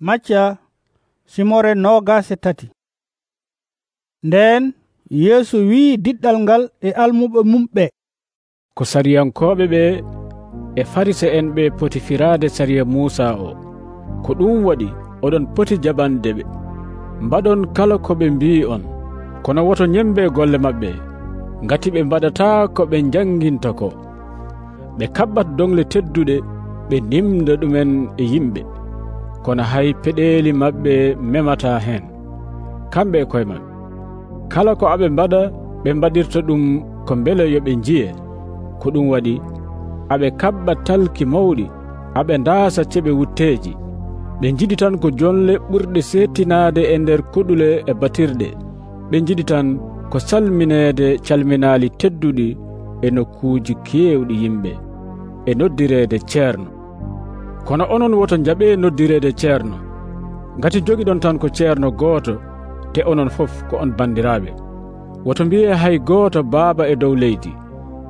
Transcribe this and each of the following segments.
macca simore nogase tati. Nden yeesu wi'i diɗɗal ngal e almuɓe mum ɓe ko sariyankoɓe ɓe e farise en ɓe poti firade sariya musa o. Ko ɗum waɗi oɗon poti jaɓande ɓe. Mbaɗon kala ko ɓe mbi on. Kono woto ñembe e golle maɓɓe. Ngati ɓe mbaɗata ko ɓe janginta ko. Ɓe kaɓɓat dongle tedduɗe ɓe nimda ɗumen e yimɓe. kono hay peɗeeli maɓɓe memata heen kamɓe e koye maɓɓe kala ko aɓe mbaɗa ɓe mbaɗirta ɗum ko mbele yo ɓe njiye ko ɗum waɗi aɓe kaɓɓa talki mawɗi aɓe ndaasa ceɓe wutteeji. Ɓe njiɗi tan ko jonle ɓurɗe settinaade e nder koɗule e batirɗe. Ɓe njiɗi tan ko salmineede calminaali tedduɗi e nokkuuji keewɗi yimɓe e noddireede ceerno. kono onon woto jaɓe noddirede ceerno. Ngati jogiɗon tan ko ceerno gooto te onon fof ko on bandiraɓe woto mbiye hay gooto baaba e dow leydi.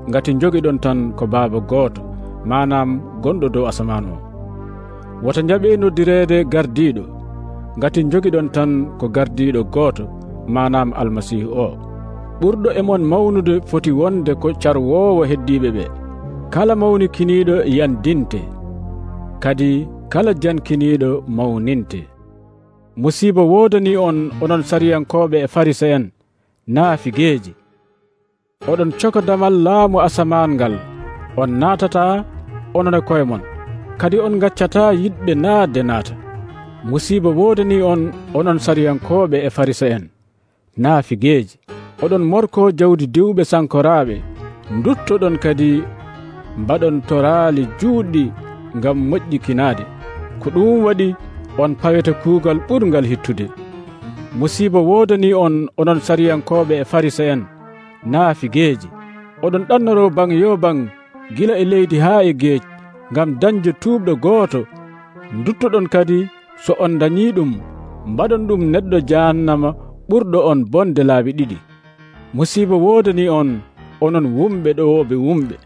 Ngati jogiɗon tan ko baaba gooto manam gonɗo dow asaman o. Woto jaɓe noddirede gardiɗo ngati jogiɗon tan ko gardiɗo gooto manam almasihu o. Ɓurɗo e mon mawnude foti wonde ko carwowo heddiɓe ɓe. Kala mawni kiniɗo yandinte. kadi kala jankiniiɗo mawninte. Musiiba woodani on onon sariyankoɓe e farisa en naafigeeji. Oɗon cokodamal laamu asaman ngal on naatata onon e koye mon kadi on gaccata yiɗɓe naatde naata. Musiiba woodani on onon sariyankoɓe e farisa en naafigeeji. Oɗon morko jawdi diwɓe sankoraaɓe duttoɗon kadi mbaɗon toraali juuɗɗi. ngam moƴƴi kinaade ko ɗum waɗi on pawete kuugal ɓurgal hittude. Musiba woodani on onon sariyankoɓe e farisa en naafi geeji. Oɗon ɗannoro ban yo ban gila e leydi haa e geej ngam dañde tuuɓɗo gooto. Duttoɗon kadi so on dañii ɗum mbaɗon ɗum neɗɗo jahannama ɓurɗo on bonde laabi ɗiɗi. Musiba woodani on onon wumɓe ɗowoɓe wumɓe.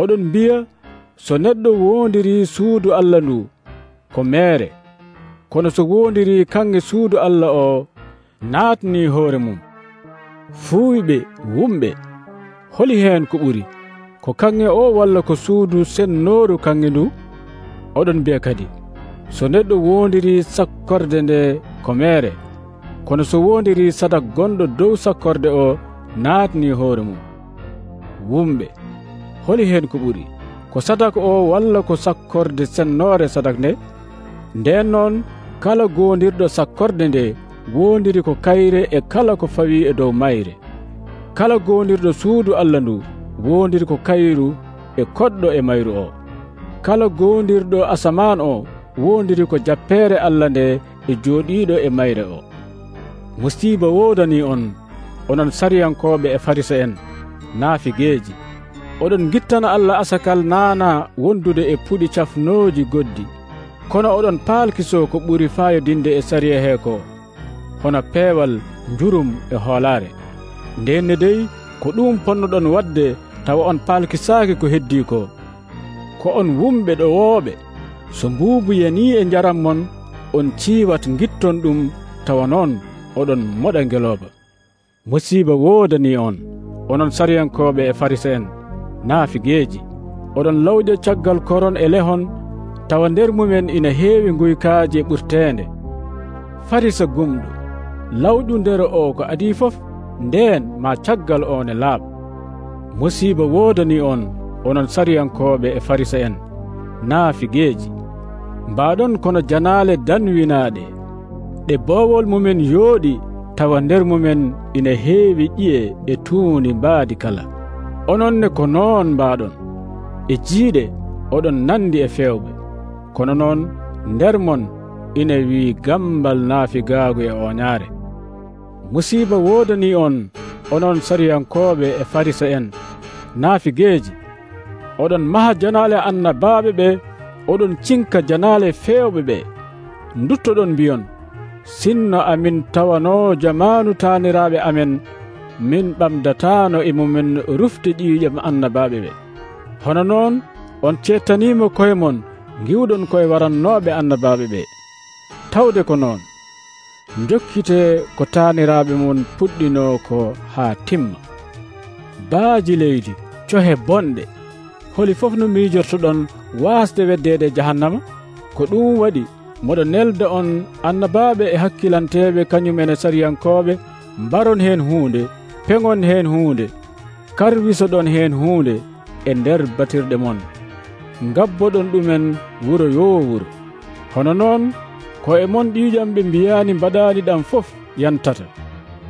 Oɗon mbiya so neɗɗo wondiri suudu allah ndu ko mere kono so wondiri kange suudu allah o naatni hoore mum. Fuuyɓe wumɓe holi heen ko ɓuri. Ko kange o walla ko suudu sennooru kange ndu? Oɗon mbiya kadi so neɗɗo wondiri sakkorde nde ko mere kono so wondiri sadak gonɗo dow sakkorde o naatni hoore mum. Wumɓe holi heen ko ɓuri. ko sadak o walla ko sakkorde sennore sadak nde? Nden noon kala gondirɗo sakkorde nde wondiri ko kayre e kala ko fawi e dow mayre. Kala gondirɗo suudu allah ndu wondiri ko kayru e koɗɗo e mayru o. Kala gondirɗo asaman o wondiri ko jappere allah nde e jooɗiɗo e mayre o. Musiba wodani on onon sariyankoɓe e farisa en naafigueji oɗon gittana allah asakal nana wondude e puɗi cafnoji goddi kono oɗon paalkiso ko ɓuri fayodinde e sariya he ko hono peewal jurum e hoolaare. Ndenne dey ko ɗum ponnoɗon waɗde tawa on paalkisaaki ko heddi ko ko on wumɓe ɗo wooɓe so mbuuboyanii e njaram mon on ciiwat gitton ɗum tawa noon oɗon moɗa ngelooba. Musiba woodani on onon sariyankoɓe e farisa en naafigeeji. Oɗon lawƴe caggal koron e lehon tawa nder mumen ina heewi nguykaaji e ɓurteende. Farisa gumɗo lawƴu nder o ko adi fof ndeen ma caggal o ne laaɓ musiiba woodani on onon sariyankooɓe e farisa en naafigeeji. Mbaɗon kono janaale danwinaaɗe. Ɗe boowol mumen yooɗi tawa nder mumen ina heewi ƴiye e tuundi mbaadi kala. ononne ko noon mbaɗon e jiiɗe oɗon nandi e fewɓe. Kono noon nder mon ina wi'i gambal naafi gaagu e oñaare. Musiba woodani on onon sariyankoɓe e farisa en naafi geeji oɗon maha janale annabaɓe ɓe oɗon cinka janale fewɓe ɓe. Duttoɗon mbiyon sinno amin tawano jamanu taniraɓe amen min ɓamdatano e mumen rufde ƴiƴam annabaɓe ɓe. Hono noon on cettanima koye mon giwɗon koye warannoɓe annabaɓe ɓe. Tawde ko noon jokkite ko taniraɓe mon puɗɗino ko ha timma. Baaji leydi cohe bonɗe holi fof no miijortoɗon wasde weddede jahannama? Ko ɗum waɗi moɗo nelda on annabaɓe e hakkilanteɓe kañumen e sariyankoɓe mbaron hen hunde pegon hen hunde karwisoɗon hen hunde e nder batirɗe mon. Gabboɗon ɗumen wuro yo wuro hono noon ko e mon ƴiƴam ɓe mbiyani mbaɗani ɗam fof yantata.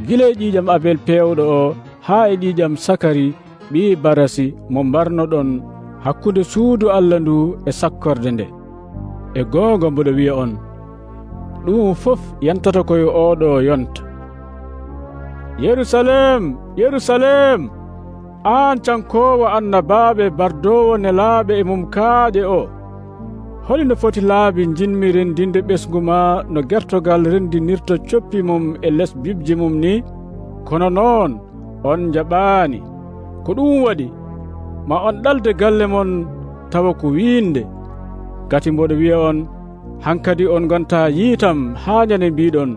Guila e ƴiƴam abel pewɗo o haa e ƴiƴam sakari ɓi barasi mo mbarnoɗon hakkude suudu allah ndu e sakkorde nde. E goongo mboɗo wiya on ɗum fof yantata koye oɗo yonta. yerusalem yerusalem an cankowo annabaɓe bardowo nelaɓe e mum kaaƴe o. Holino foti laabi jinmi rendinde ɓesgu ma no gertogal rendinirta coppi mum e les bibji mum ni kono noon on jaɓaani ko ɗum waɗi ma on ɗalde galle mon tawa ko wiinde. Gati mboɗo wiya on hankadi on gonta yiitam haa ñande mbiɗon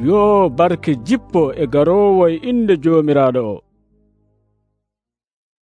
yo barke jippo e garowo e inde joomiraaɗo o.